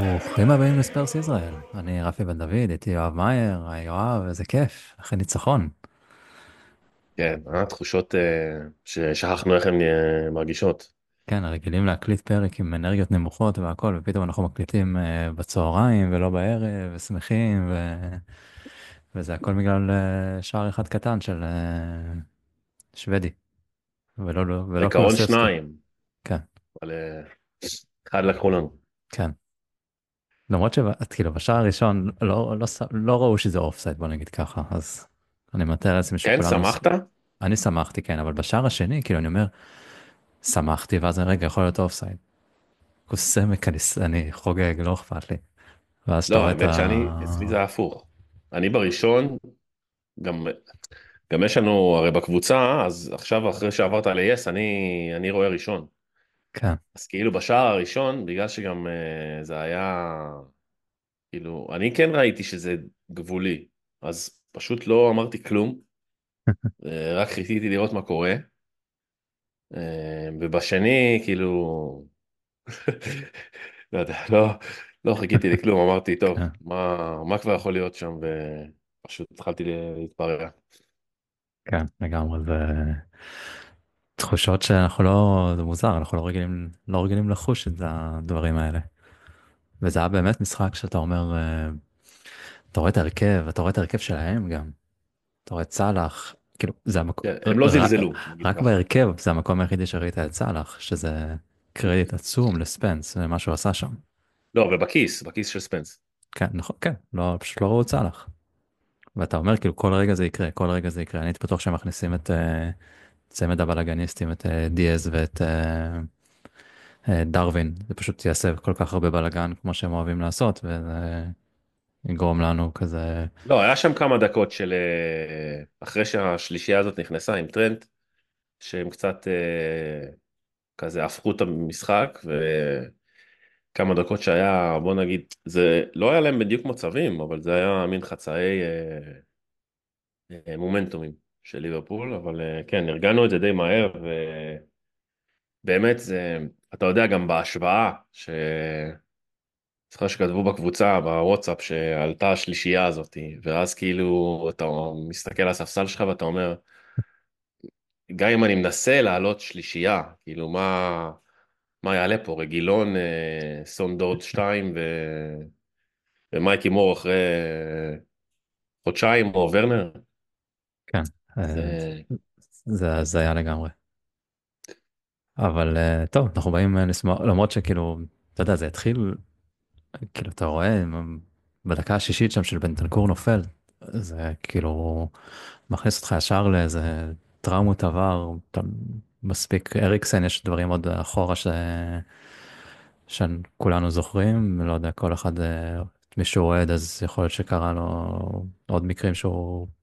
ברוכים הבאים לספרס ישראל. אני רפי בן דוד, איתי יואב מאייר, היי יואב, איזה כיף, אחרי ניצחון. כן, אה, תחושות אה, ששכחנו איך הן אה, מרגישות. כן, רגילים להקליט פרק עם אנרגיות נמוכות והכל, ופתאום אנחנו מקליטים בצהריים ולא בערב, ושמחים, ו... וזה הכל בגלל שער אחד קטן של שוודי, ולא, לא- ולא קולוסבסקי. שניים, כן, אבל אה, אחד לקחו לנו. כן. למרות שכאילו בשער הראשון לא, לא, ש- לא ראו שזה אופסייד, בוא נגיד ככה, אז אני מתאר לעצמי כן, שכולנו... שמחת? אני שמחתי, כן, אבל בשער השני, כאילו, אני אומר, שמחתי, ואז רגע, יכול להיות אופסייד. קוסמק, אני, אני חוגג, לא אכפת לי. ואז לא, האמת שאני, ה... אצלי זה הפוך. אני בראשון, גם, גם יש לנו, הרי בקבוצה, אז עכשיו אחרי שעברת ל-yes, אני, אני רואה ראשון. כן, אז כאילו בשער הראשון, בגלל שגם אה, זה היה, כאילו, אני כן ראיתי שזה גבולי, אז פשוט לא אמרתי כלום, אה, רק חיכיתי לראות מה קורה. אה, ובשני, כאילו, לא יודע, לא, לא חיכיתי לכלום, אמרתי, טוב, כן, מה, מה כבר יכול להיות שם, ופשוט התחלתי להתפרע. כן, לגמרי, זה תחושות שאנחנו לא, זה מוזר, אנחנו לא רגילים, לא רגילים לחוש את הדברים האלה. וזה היה באמת משחק שאתה אומר, אה, אתה רואה את ההרכב, אתה רואה את ההרכב שלהם גם. אתה רואה את סאלח, כאילו, זה המקום, כן, הם לא זלזלו, רק. בהרכב זה המקום היחידי שראית את סאלח, שזה קרדיט עצום לספנס, למה שהוא עשה שם. לא, ובכיס, בכיס של ספנס. כן, נכון, כן, לא, פשוט לא ראו את סאלח. ואתה אומר כאילו כל רגע זה יקרה, כל רגע זה יקרה, אני הייתי בטוח שהם מכניסים את אה, צמד הבלאגניסטים, את אה, דיאז ואת אה, אה, דרווין, זה פשוט יעשה כל כך הרבה בלאגן כמו שהם אוהבים לעשות, וזה יגרום לנו כזה, לא, היה שם כמה דקות של, אחרי שהשלישייה הזאת נכנסה עם טרנט, שהם קצת כזה הפכו את המשחק, וכמה דקות שהיה, בוא נגיד, זה לא היה להם בדיוק מצבים, אבל זה היה מין חצאי אה, אה, מומנטומים של ליברפול, אבל אה, כן, ארגנו את זה די מהר, ובאמת זה, אתה יודע, גם בהשוואה, ש... זוכר שכתבו בקבוצה, בוואטסאפ, שעלתה השלישייה הזאת, ואז כאילו אתה מסתכל על הספסל שלך ואתה אומר, גם אם אני מנסה לעלות שלישייה, כאילו מה, מה יעלה פה, רגילון, אה, סון דורד 2 ו... ומייקי מור אחרי אה, חודשיים, או ורנר, כן, זה... זה הזיה לגמרי. אבל אה, טוב, אנחנו באים אה, לשמוח, למרות שכאילו, אתה יודע, זה התחיל, כאילו, אתה רואה, בדקה השישית שם של בנטנקור נופל, זה כאילו מכניס אותך ישר לאיזה טראומות עבר, אתה מספיק, אריקסן, יש דברים עוד אחורה ש... שכולנו זוכרים, לא יודע, כל אחד, אה, מי שהוא אוהד, אז יכול להיות שקרה לו עוד מקרים שהוא אה,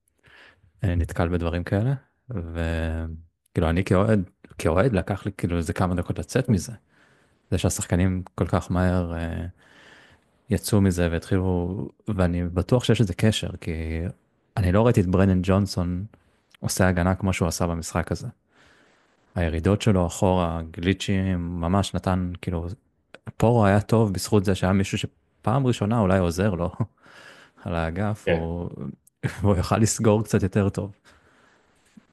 נתקל בדברים כאלה, וכאילו אני כאוהד, כאוהד לקח לי כאילו איזה כמה דקות לצאת מזה. זה שהשחקנים כל כך מהר אה, יצאו מזה והתחילו, ואני בטוח שיש איזה קשר, כי אני לא ראיתי את ברנן ג'ונסון עושה הגנה כמו שהוא עשה במשחק הזה. הירידות שלו אחורה, גליצ'ים, ממש נתן, כאילו, פורו היה טוב בזכות זה שהיה מישהו שפעם ראשונה אולי עוזר לו על האגף, כן. או... והוא יכל לסגור קצת יותר טוב.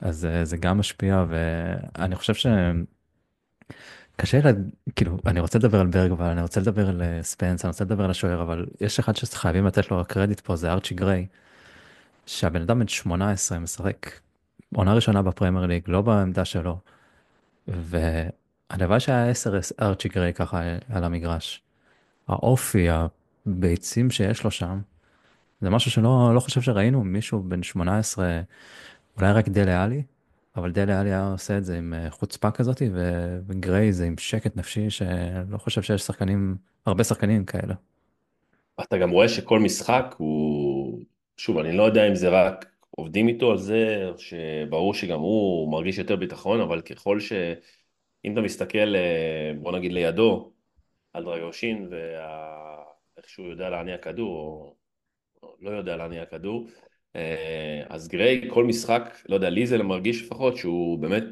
אז אה, זה גם משפיע, ואני חושב שקשה לה, כאילו, אני רוצה לדבר על ברגוול, אני רוצה לדבר על אה, ספנס, אני רוצה לדבר על השוער, אבל יש אחד שחייבים לתת לו קרדיט פה, זה ארצ'י גריי, שהבן אדם בן 18 משחק עונה ראשונה בפרמייר ליג, לא בעמדה שלו, והלוואי שהיה 10 ארצ'י גריי ככה על המגרש. האופי, הביצים שיש לו שם, זה משהו שלא לא חושב שראינו מישהו בן 18, אולי רק דלה עלי, אבל דלה עלי היה עושה את זה עם אה, חוצפה כזאת, וגריי זה עם שקט נפשי שלא חושב שיש שחקנים, הרבה שחקנים כאלה. אתה גם רואה שכל משחק הוא, שוב, אני לא יודע אם זה רק עובדים איתו על זה, שברור שגם הוא מרגיש יותר ביטחון, אבל ככל ש... אם אתה מסתכל, אה, בוא נגיד לידו, על דרגושין ואיך שהוא יודע להניע כדור, או לא יודע להניע כדור, אה, אז גריי, כל משחק, לא יודע, לי זה מרגיש לפחות שהוא באמת,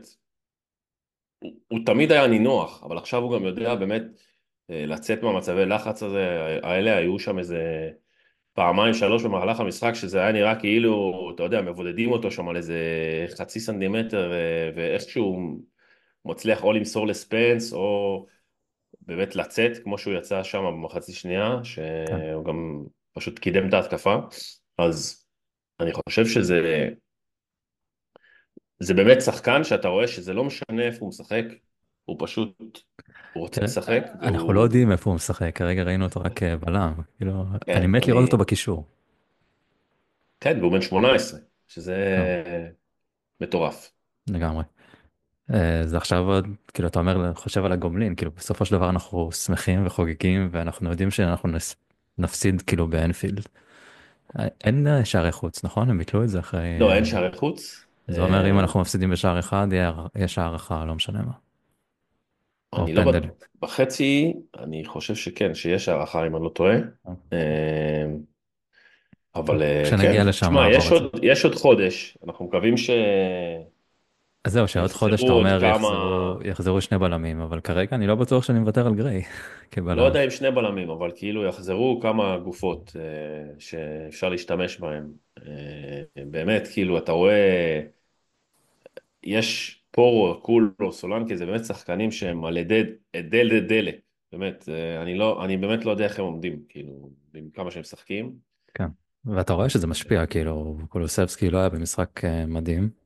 הוא, הוא תמיד היה נינוח, אבל עכשיו הוא גם יודע באמת אה, לצאת מהמצבי לחץ הזה, האלה היו שם איזה פעמיים שלוש במהלך המשחק שזה היה נראה כאילו, אתה יודע, מבודדים אותו שם על איזה חצי סנטימטר ואיכשהו מצליח או למסור לספנס או באמת לצאת כמו שהוא יצא שם במחצית שנייה, כן. שהוא גם פשוט קידם את ההתקפה, אז אני חושב שזה זה באמת שחקן שאתה רואה שזה לא משנה איפה הוא משחק, הוא פשוט, הוא רוצה תראה, לשחק אנחנו לא והוא, יודעים איפה הוא משחק, כרגע ראינו אותו רק כבלם, כאילו, אני כן, מת לראות אותו אני, בקישור. כן, והוא בן 18, שזה כן, מטורף. לגמרי. אה, זה עכשיו עוד, כאילו, אתה אומר, חושב על הגומלין, כאילו, בסופו של דבר אנחנו שמחים וחוגגים, ואנחנו יודעים שאנחנו נס- נפסיד, כאילו, באנפילד. אה, אין אה, שערי חוץ, נכון? הם ביטלו את זה אחרי... לא, אה, אין שערי חוץ. זה אומר אם אה, אנחנו מפסידים בשער אחד, יהיה- יש הערכה, לא משנה מה. אני לא. בטוח. בחצי, אני חושב שכן, שיש הערכה אם אני לא טועה. אה, טוב, אבל אה, כשנגיע כן, לשם יש עוד חודש, אנחנו מקווים ש... אז זהו, שעוד חודש אתה אומר כמה, יחזרו, יחזרו שני בלמים, אבל כרגע אני לא בטוח שאני מוותר על גריי לא כבלם. יודע אם שני בלמים, אבל כאילו יחזרו כמה גופות אה, שאפשר להשתמש בהן. אה, באמת, כאילו, אתה רואה, יש פורו, קולו, סולנקי, זה באמת שחקנים שהם על ידי דלת דלת, באמת, אה, אני לא, אני באמת לא יודע איך הם עומדים, כאילו, עם כמה שהם משחקים. כן. ואתה רואה שזה משפיע, כאילו, קולוסבסקי לא היה במשחק אה, מדהים.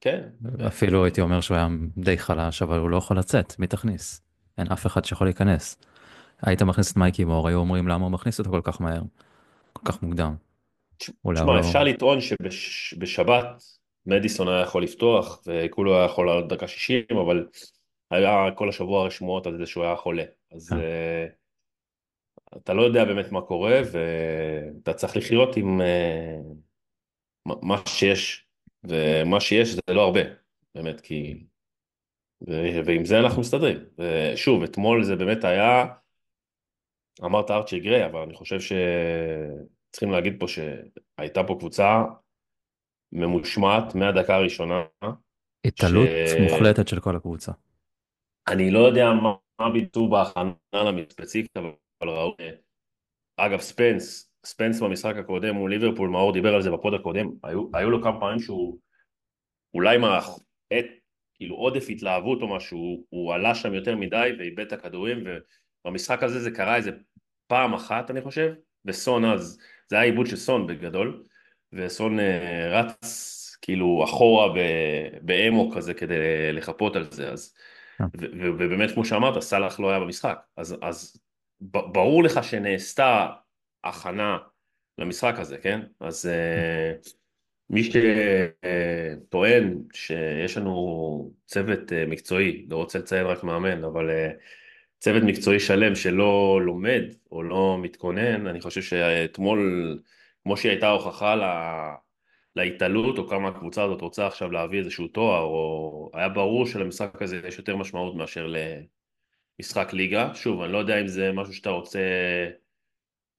כן, אפילו הייתי אומר שהוא היה די חלש, אבל הוא לא יכול לצאת, מי תכניס? אין אף אחד שיכול להיכנס. היית מכניס את מייקי מור, היו אומרים למה הוא מכניס אותו כל כך מהר, כל כך מוקדם. תשמע, לא... אפשר לטעון שבשבת מדיסון היה יכול לפתוח, וכולו היה יכול לעלות דקה 60, אבל היה כל השבוע רשמועות על זה שהוא היה חולה. אז כן, אה, אתה לא יודע באמת מה קורה, ואתה צריך לחיות עם אה, מה שיש, ומה שיש זה לא הרבה, באמת, כי... ו- ועם זה אנחנו מסתדרים. ושוב, אתמול זה באמת היה, אמרת ארצ'י גריי, אבל אני חושב שצריכים להגיד פה שהייתה פה קבוצה ממושמעת מהדקה הראשונה, התעלות שאני מוחלטת של כל הקבוצה. לא יודע מה, מה ביטאו בהכנה לספציפית, אבל ראו, אגב ספנס, ספנס במשחק הקודם מול ליברפול, מאור דיבר על זה בפוד הקודם, היו, היו לו כמה פעמים שהוא אולי מה, את, כאילו עודף התלהבות או משהו, הוא עלה שם יותר מדי ואיבד את הכדורים, ובמשחק הזה זה קרה איזה פעם אחת אני חושב, וסון אז, זה היה עיבוד של סון בגדול, וסון אה, רץ כאילו אחורה ב- באמו כזה כדי לחפות על זה, אז, כן. ובאמת כמו שאמרת, סאלח לא היה במשחק, אז, אז ברור לך שנעשתה הכנה למשחק הזה, כן? אז אה, מי שטוען שיש לנו צוות אה, מקצועי, לא רוצה לציין רק מאמן, אבל אה, צוות מקצועי שלם שלא לומד או לא מתכונן, אני חושב שאתמול, כמו שהיא הייתה הוכחה לה, להתעלות, או כמה הקבוצה הזאת רוצה עכשיו להביא איזשהו תואר, או היה ברור שלמשחק הזה יש יותר משמעות מאשר למשחק ליגה. שוב, אני לא יודע אם זה משהו שאתה רוצה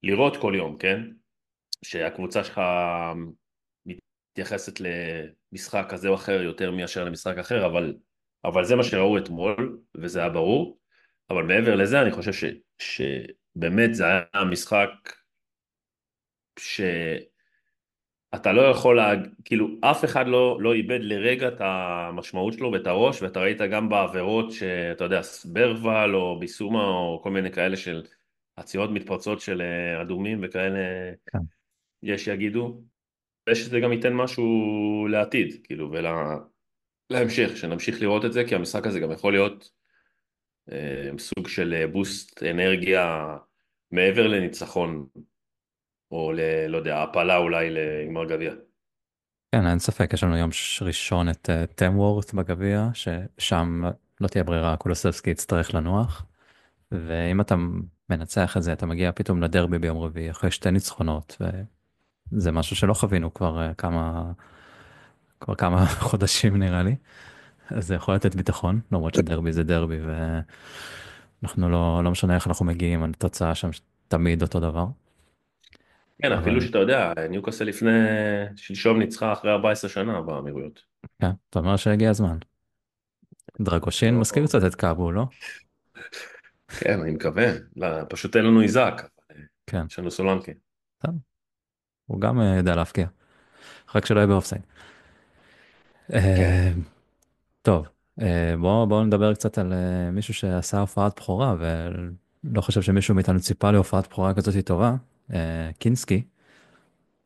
לראות כל יום, כן? שהקבוצה שלך מתייחסת למשחק כזה או אחר יותר מאשר למשחק אחר, אבל, אבל זה מה שראו אתמול, וזה היה ברור. אבל מעבר לזה, אני חושב ש, שבאמת זה היה משחק שאתה לא יכול, לה, כאילו אף אחד לא, לא איבד לרגע את המשמעות שלו ואת הראש, ואתה ראית גם בעבירות שאתה יודע, ברבל או ביסומה או כל מיני כאלה של עצירות מתפרצות של אה, אדומים וכאלה, כן. יש שיגידו, ושזה גם ייתן משהו לעתיד, כאילו, ולהמשך, שנמשיך לראות את זה, כי המשחק הזה גם יכול להיות אה, סוג של אה, בוסט אנרגיה מעבר לניצחון, או ל... לא יודע, העפלה אולי לגמר גביע. כן, אין ספק, יש לנו יום ראשון את uh, טמוורט בגביע, ששם לא תהיה ברירה, קולוסבסקי יצטרך לנוח, ואם אתה מנצח את זה, אתה מגיע פתאום לדרבי ביום רביעי, אחרי שתי ניצחונות, וזה משהו שלא חווינו כבר uh, כמה, כבר כמה חודשים נראה לי, אז זה יכול לתת ביטחון, למרות שדרבי זה דרבי, ואנחנו לא, לא משנה איך אנחנו מגיעים, התוצאה שם תמיד אותו דבר, כן, אפילו אבל שאתה יודע, ניוקאסל לפני, שלשום ניצחה אחרי 14 שנה באמירויות. כן, אתה אומר שהגיע הזמן. דרגושין לא, מזכיר קצת את קאבו, לא? כן, אני מקווה. לא, פשוט אין לנו איזק. אה, כן, יש לנו סולנקה. טוב, הוא גם אה, יודע להפקיע, רק שלא יהיה באופסייד. כן. אה, טוב, אה, בואו בוא נדבר קצת על מישהו שעשה הופעת בכורה, ולא חושב שמישהו מאיתנו ציפה להופעת בכורה כזאת טובה, קינסקי,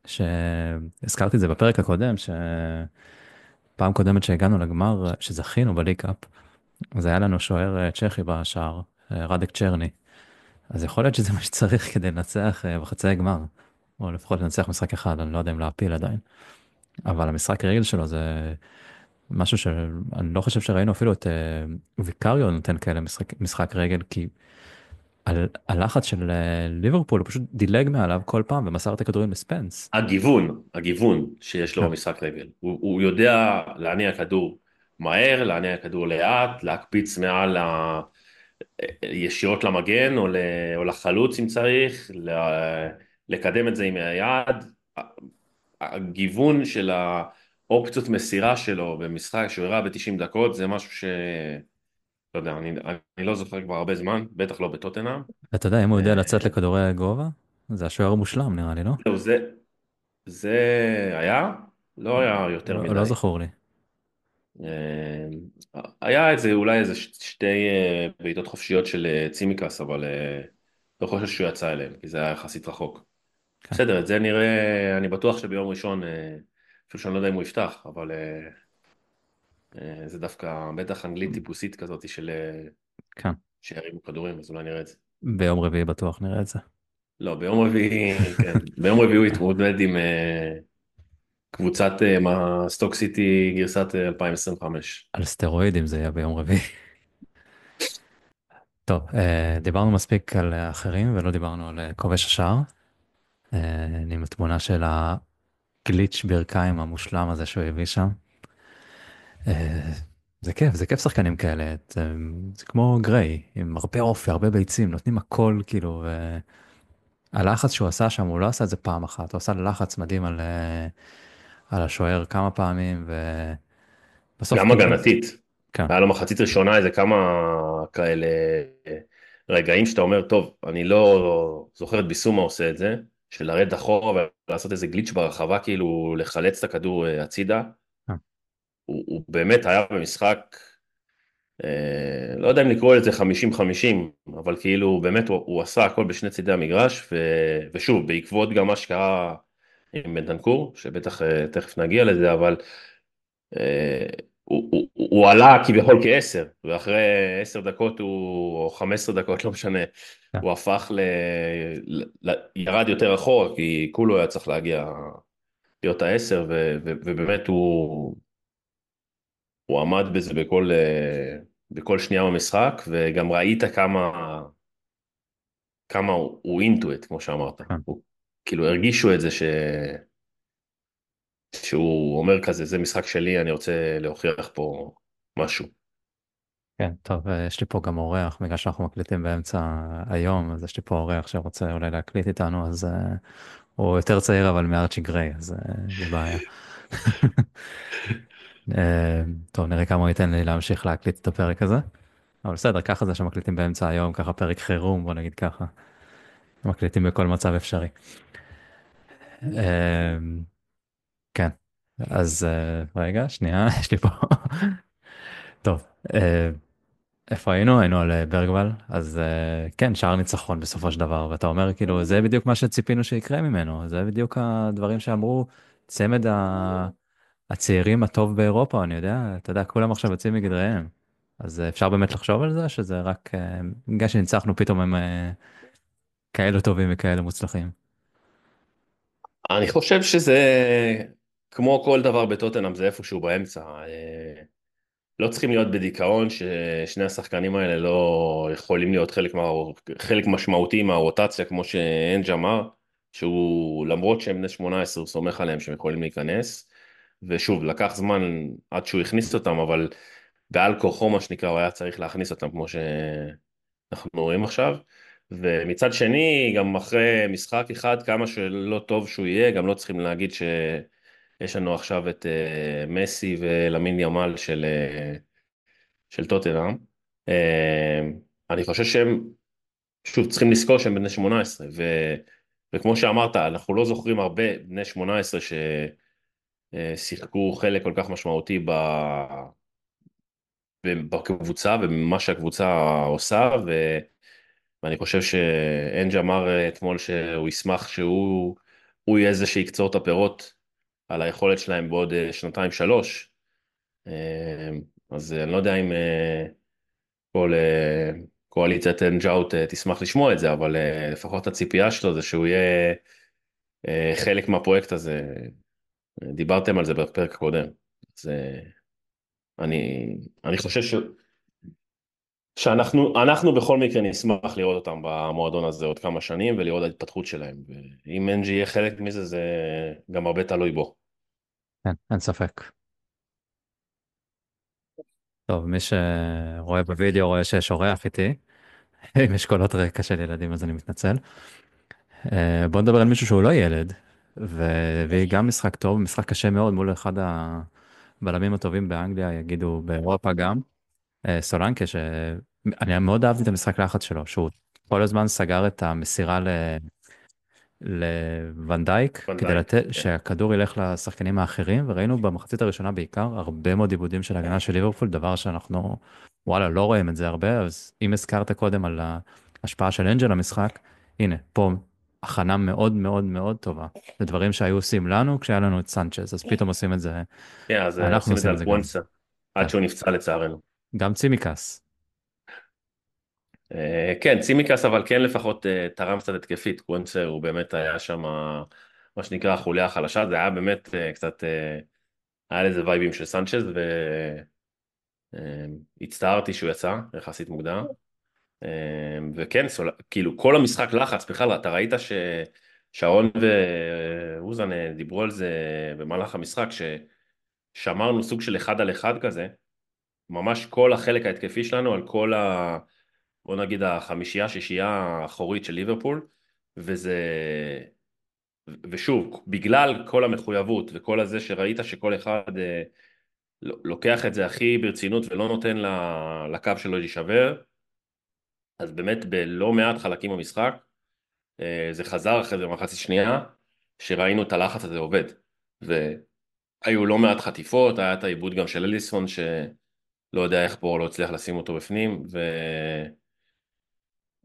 שהזכרתי את זה בפרק הקודם, שפעם קודמת שהגענו לגמר, שזכינו בליקאפ, אז היה לנו שוער צ'כי בשער, רדק צ'רני. אז יכול להיות שזה מה שצריך כדי לנצח אה, בחצי הגמר, או לפחות לנצח משחק אחד, אני לא יודע אם להפיל עדיין. אבל המשחק רגל שלו זה משהו שאני לא חושב שראינו אפילו את uh, ויקריו נותן כאלה משחק, משחק רגל, כי על הלחץ של ליברפול הוא פשוט דילג מעליו כל פעם ומסר את הכדורים לספנס. הגיוון, הגיוון שיש לו כן, במשחק רגל. הוא, הוא יודע להניע כדור מהר, להניע כדור לאט, להקפיץ מעל ה... ישירות למגן או, ל... או לחלוץ אם צריך, ל... לקדם את זה עם היד. הגיוון של האופציות מסירה שלו במשחק שהוא הראה ב-90 דקות זה משהו ש... לא יודע, אני, אני לא זוכר כבר הרבה זמן, בטח לא בטוטנאם. ואתה יודע, אם הוא יודע אה, לצאת לכדורי גובה, זה השוער המושלם נראה לי, לא? זהו, זה, זה היה? לא היה יותר לא, לא מדי. זכור לי. אה, היה איזה, אולי איזה שתי אה, בעיטות חופשיות של אה, צימקס, אבל לא חושב שהוא יצא אליהם, כי זה היה יחסית רחוק. כן, בסדר, את זה נראה, אני בטוח שביום ראשון, אפילו שאני לא יודע אם הוא יפתח, אבל זה דווקא בטח אנגלית טיפוסית כזאת של כן. שירימו כדורים, אז אולי נראה את זה. ביום רביעי בטוח נראה את זה. לא, ביום רביעי, כן, ביום רביעי הוא יתמודד עם קבוצת אה, סטוק סיטי גרסת אה, 2025. על סטרואידים זה יהיה ביום רביעי. טוב, אה, דיברנו מספיק על האחרים ולא דיברנו על אה, כובש השער. אה, עם התמונה של הגליץ' ברכיים המושלם הזה שהוא הביא שם. אה, זה כיף, זה כיף שחקנים כאלה, זה, כמו גריי, עם הרבה אופי, הרבה ביצים, נותנים הכל כאילו, הלחץ שהוא עשה שם, הוא לא עשה את זה פעם אחת, הוא עשה לחץ מדהים על, אה, על השוער כמה פעמים, ובסוף גם כאילו, הגנתית. כן, היה לו מחצית ראשונה איזה כמה כאלה רגעים שאתה אומר, טוב, אני לא זוכר את ביסומה עושה את זה, של לרדת אחורה ולעשות איזה גליץ' ברחבה, כאילו לחלץ את הכדור אה, הצידה. כן, הוא, הוא באמת היה במשחק, אה, לא יודע אם לקרוא לזה 50-50, אבל כאילו באמת הוא, הוא עשה הכל בשני צידי המגרש, ו, ושוב, בעקבות גם מה שקרה עם בנטנקור, שבטח אה, תכף נגיע לזה, אבל אה, הוא, הוא, הוא עלה כביכול כעשר, ואחרי עשר דקות הוא, או חמש עשרה דקות, לא משנה, כן, הוא הפך ל... ל... ירד יותר אחורה, כי כולו היה צריך להגיע, להיות העשר, ו... ו... ובאמת הוא, הוא עמד בזה בכל, אה, בכל שנייה במשחק, וגם ראית כמה, כמה הוא, it, כמו שאמרת. כן. הוא, כאילו הרגישו את זה ש... שהוא אומר כזה, זה משחק שלי, אני רוצה להוכיח פה משהו. כן, טוב, אה, יש לי פה גם אורח, בגלל שאנחנו מקליטים באמצע היום, אז יש לי פה אורח שרוצה אולי להקליט איתנו, אז uh, הוא יותר צעיר אבל מארצ'י גריי, אז uh, זה בעיה. uh, טוב, נראה כמה הוא ייתן לי להמשיך להקליט את הפרק הזה. אבל בסדר, ככה זה שמקליטים באמצע היום, ככה פרק חירום, בוא נגיד ככה. מקליטים בכל מצב אפשרי. אה, כן, אז אה, רגע, שנייה, יש לי פה. טוב, אה, איפה היינו? היינו על אה, ברגוול, אז כן, שער ניצחון בסופו של דבר, ואתה אומר כאילו, זה בדיוק מה שציפינו שיקרה ממנו, זה בדיוק הדברים שאמרו, צמד. הצעירים הטוב באירופה, אני יודע, אתה יודע, כולם עכשיו יוצאים מגדריהם. אז אפשר באמת לחשוב על זה, שזה רק בגלל שניצחנו פתאום הם כאלו טובים וכאלו מוצלחים. אני חושב שזה, כמו כל דבר בטוטנאם, זה איפשהו באמצע. אה, לא צריכים להיות בדיכאון ששני השחקנים האלה לא יכולים להיות חלק, מה, חלק משמעותי מהרוטציה, כמו שאנג' אמר, שהוא למרות שהם בני 18 הוא סומך עליהם שהם יכולים להיכנס, ושוב, לקח זמן עד שהוא הכניס אותם, אבל בעל כורחו מה שנקרא, הוא היה צריך להכניס אותם כמו שאנחנו רואים עכשיו. ומצד שני, גם אחרי משחק אחד, כמה שלא טוב שהוא יהיה, גם לא צריכים להגיד שיש לנו עכשיו את uh, מסי ולמין ימל של, uh, של טוטנאם. Uh, אני חושב שהם, שוב, צריכים לזכור שהם בני 18, ו, וכמו שאמרת, אנחנו לא זוכרים הרבה בני 18 ששיחקו חלק כל כך משמעותי ב, בקבוצה ובמה שהקבוצה עושה, ו... ואני חושב שאנג' אמר אתמול שהוא ישמח שהוא הוא יהיה זה שיקצור את הפירות על היכולת שלהם בעוד אה, שנתיים שלוש. אה, אז אני לא יודע אם אה, כל קואליציית אנג' אאוט תשמח לשמוע את זה, אבל לפחות הציפייה שלו זה שהוא יהיה חלק מהפרויקט הזה. דיברתם על זה בפרק הקודם. אז אני, אני חושב ש... שאנחנו אנחנו בכל מקרה נשמח לראות אותם במועדון הזה עוד כמה שנים ולראות ההתפתחות שלהם. ואם אנג'י יהיה חלק מזה, זה גם הרבה תלוי בו. כן, אין ספק. טוב, מי שרואה בווידאו רואה שיש אורח איתי. אם יש קולות רקע של ילדים אז אני מתנצל. אה, בוא נדבר על מישהו שהוא לא ילד, והביא גם משחק טוב, משחק קשה מאוד מול אחד הבלמים הטובים באנגליה, יגידו באירופה גם. אה, סולנקה, שאני מאוד אהבתי את המשחק לחץ שלו, שהוא כל הזמן סגר את המסירה ל... לוונדייק, כדי לתת כן. שהכדור ילך לשחקנים האחרים, וראינו במחצית הראשונה בעיקר הרבה מאוד עיבודים של הגנה של ליברפול, דבר שאנחנו, וואלה, לא רואים את זה הרבה, אז אם הזכרת קודם על ההשפעה של אנג'ל למשחק, הנה, פה הכנה מאוד מאוד מאוד טובה. זה דברים שהיו עושים לנו כשהיה לנו את סנצ'ז, אז פתאום עושים את זה, כן, אז אנחנו עושים את זה על קוונסה, עד כן. שהוא נפצע לצערנו. גם צימקס. אה, כן, צימקס אבל כן לפחות אה, תרם קצת התקפית, קוונסה הוא באמת היה שם מה שנקרא החוליה החלשה, זה היה באמת אה, קצת, היה לזה וייבים של סנצ'ז והצטערתי שהוא יצא יחסית מוקדם. וכן, סול... כאילו כל המשחק לחץ, בכלל אתה ראית ששרון ואוזן דיברו על זה במהלך המשחק, ששמרנו סוג של אחד על אחד כזה, ממש כל החלק ההתקפי שלנו על כל ה... בוא נגיד החמישייה, שישייה האחורית של ליברפול, וזה... ושוב, בגלל כל המחויבות וכל הזה שראית שכל אחד אה, לוקח את זה הכי ברצינות ולא נותן לקו שלו להישבר, אז באמת בלא מעט חלקים במשחק, אה, זה חזר אחרי זה במחצית שנייה, שראינו את הלחץ הזה עובד. והיו לא מעט חטיפות, היה את העיבוד גם של אליסון, ש... לא יודע איך פה לא הצליח לשים אותו בפנים, ו...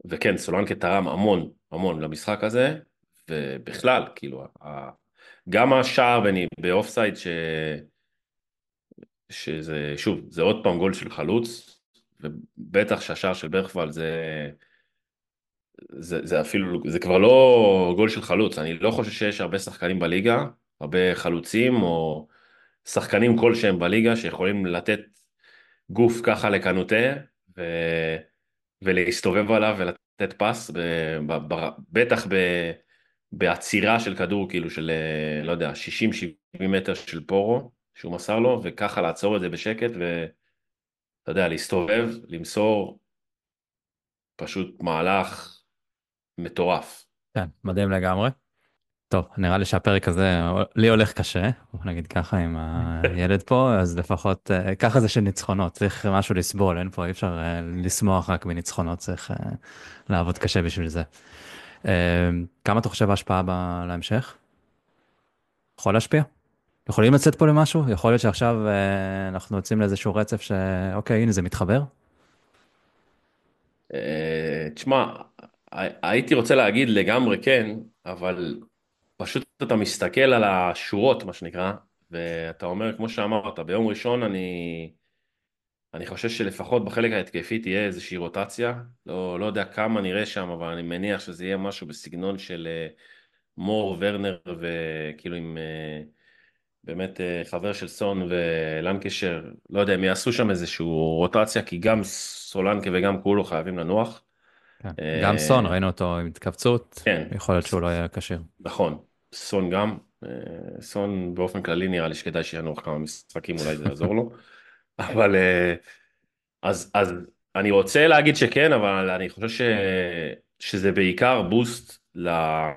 וכן, סולנקה תרם המון, המון למשחק הזה, ובכלל, כאילו, ה... גם השער בני באופסייד, ש... שזה, שוב, זה עוד פעם גול של חלוץ, ובטח שהשער של ברכפל זה... זה, זה אפילו, זה כבר לא גול של חלוץ, אני לא חושב שיש הרבה שחקנים בליגה, הרבה חלוצים או שחקנים כלשהם בליגה שיכולים לתת גוף ככה לקנוטה ו... ולהסתובב עליו ולתת פס, ב... ב... ב... בטח ב... בעצירה של כדור כאילו של לא יודע 60-70 מטר של פורו שהוא מסר לו וככה לעצור את זה בשקט ואתה יודע להסתובב למסור פשוט מהלך מטורף. כן מדהים לגמרי. טוב, נראה לי שהפרק הזה, לי הולך קשה, נגיד ככה עם הילד פה, אז לפחות אה, ככה זה של ניצחונות, צריך משהו לסבול, אין פה, אי אפשר אה, לשמוח רק בניצחונות, צריך אה, לעבוד קשה בשביל זה. כמה אתה חושב ההשפעה להמשך? יכול להשפיע? יכולים לצאת פה למשהו? יכול להיות שעכשיו אנחנו יוצאים לאיזשהו רצף שאוקיי, הנה זה מתחבר? תשמע, הייתי רוצה להגיד לגמרי כן, אבל פשוט אתה מסתכל על השורות, מה שנקרא, ואתה אומר, כמו שאמרת, ביום ראשון אני, אני חושב שלפחות בחלק ההתקפי תהיה איזושהי רוטציה, לא, לא יודע כמה נראה שם, אבל אני מניח שזה יהיה משהו בסגנון של אה, מור, ורנר, וכאילו עם אה, באמת אה, חבר של סון ולנקשר, לא יודע, הם יעשו שם איזושהי רוטציה, כי גם סולנקה וגם קולו חייבים לנוח. כן. גם סון, ראינו אותו עם התכווצות, כן. יכול להיות שהוא לא יהיה כשיר. נכון, סון גם, אה, סון באופן כללי נראה לי שכדאי שינוח כמה משחקים אולי זה יעזור לו, אבל אה, אז, אז אני רוצה להגיד שכן, אבל אני חושב ש, שזה בעיקר בוסט לה,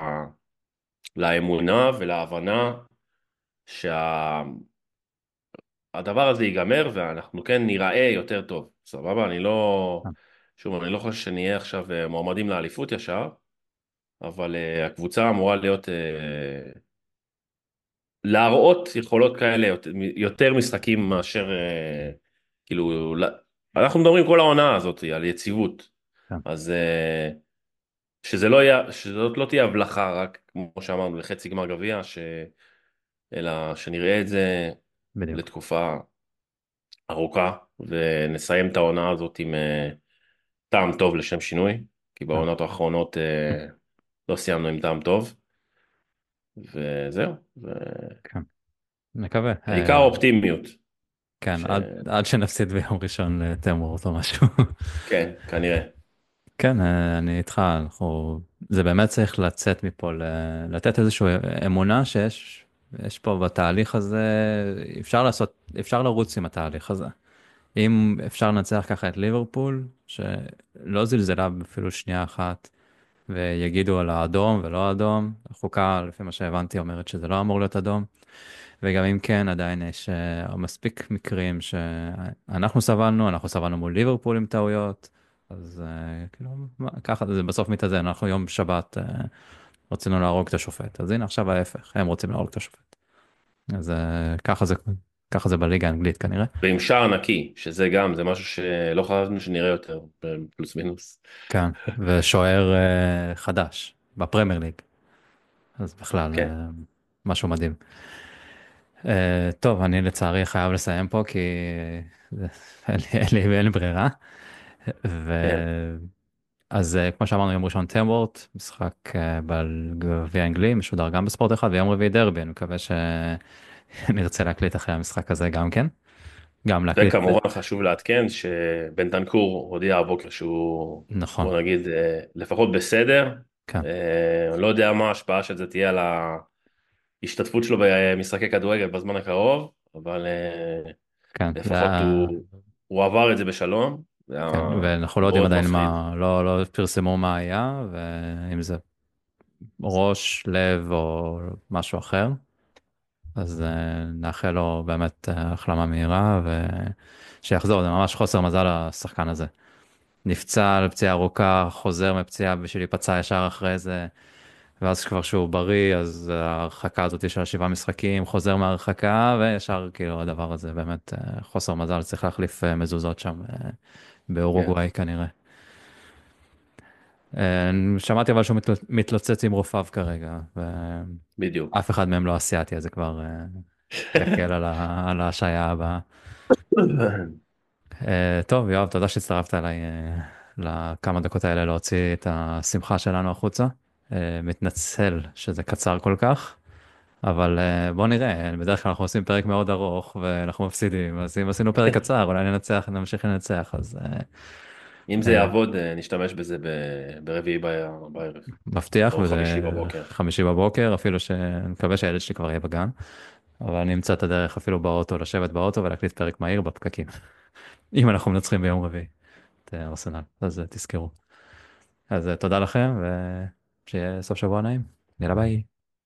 לאמונה ולהבנה שהדבר שה... הזה ייגמר ואנחנו כן ניראה יותר טוב, סבבה? אני לא... שוב, אני לא חושב שנהיה עכשיו אה, מועמדים לאליפות ישר, אבל uh, הקבוצה אמורה להיות, uh, להראות יכולות כאלה, יותר, יותר משחקים מאשר, uh, כאילו, אנחנו מדברים כל העונה הזאת על יציבות, כן, אז uh, שזה לא יהיה, שזאת לא תהיה הבלחה רק, כמו שאמרנו, לחצי גמר גביע, ש... אלא שנראה את זה בדיוק. לתקופה ארוכה, ונסיים את העונה הזאת עם uh, טעם טוב לשם שינוי, כי כן, בעונות האחרונות uh, לא סיימנו עם טעם טוב. וזהו, כן. מקווה. בעיקר אה, אופטימיות. כן, ש... עד, עד שנפסיד ביום ראשון לטמוורט או משהו. כן, כנראה. כן, אה, אני איתך, אנחנו, זה באמת צריך לצאת מפה, לתת איזושהי אמונה שיש יש פה בתהליך הזה, אפשר לעשות, אפשר לרוץ עם התהליך הזה. אם אפשר לנצח ככה את ליברפול, שלא זלזלה אפילו שנייה אחת, ויגידו על האדום ולא האדום, החוקה, לפי מה שהבנתי, אומרת שזה לא אמור להיות אדום. וגם אם כן, עדיין יש uh, מספיק מקרים שאנחנו סבלנו, אנחנו סבלנו מול ליברפול עם טעויות, אז uh, כאילו, ככה זה בסוף מתאזן, אנחנו יום שבת uh, רצינו להרוג את השופט, אז הנה עכשיו ההפך, הם רוצים להרוג את השופט. אז ככה זה, ככה זה בליגה האנגלית כנראה. ועם שער נקי, שזה גם, זה משהו שלא חשבנו שנראה יותר, פלוס מינוס. כן, ושוער uh, חדש בפרמייר ליג, אז בכלל uh, כן, משהו מדהים. Uh, טוב, אני לצערי חייב לסיים פה כי אין לי, אין לי, אין לי ברירה. ו... כן. אז כמו שאמרנו יום ראשון טמוורט, משחק בגביע האנגלי, משודר גם בספורט אחד, ויום רביעי דרבי, אני מקווה שנרצה להקליט אחרי המשחק הזה גם כן. גם להקליט, וכמובן חשוב לעדכן שבנטנקור הודיע הבוקר שהוא, נכון, בוא נגיד, אה, לפחות בסדר. כן, אה, לא יודע מה ההשפעה של זה תהיה על ההשתתפות שלו במשחקי כדורגל בזמן הקרוב, אבל אה, כן, זה לפחות היה, הוא, הוא עבר את זה בשלום. זה היה כן, ואנחנו לא יודעים עדיין מפחיד. מה, לא, לא פרסמו מה היה, ואם זה ראש, לב או משהו אחר, אז אה, נאחל לו באמת אה, החלמה מהירה, ושיחזור, זה ממש חוסר מזל לשחקן הזה. נפצע לפציעה ארוכה, חוזר מפציעה בשביל להיפצע ישר אחרי זה, ואז כבר שהוא בריא, אז ההרחקה הזאת של השבעה משחקים, חוזר מההרחקה, וישר כאילו הדבר הזה באמת אה, חוסר מזל, צריך להחליף מזוזות שם כן, באורוגוואי כנראה. אה, שמעתי אבל שהוא מתל- מתלוצץ עם רופאיו כרגע, בדיוק. ואף אחד מהם לא אסיאתי, אז זה כבר אה, יקל על ה- על ההשעיה הבאה. אה, טוב, יואב, תודה שהצטרפת אליי אה, לכמה דקות האלה להוציא את השמחה שלנו החוצה. אה, מתנצל שזה קצר כל כך, אבל אה, בוא נראה, בדרך כלל אנחנו עושים פרק מאוד ארוך ואנחנו מפסידים, אז אם עשינו פרק קצר, אולי ננצח, נמשיך לנצח, אז אה, אם זה אה, יעבוד, אה, נשתמש בזה ברביעי בערב, מבטיח, וזה חמישי בבוקר. חמישי בבוקר, אפילו שאני מקווה שהילד שלי כבר יהיה בגן, אבל אני אמצא את הדרך אפילו באוטו, לשבת באוטו ולהקליט פרק מהיר בפקקים, אם אנחנו מנצחים ביום רביעי את אה, ארסנל, אז תזכרו. אז תודה לכם, ושיהיה סוף שבוע נעים. יאללה ביי.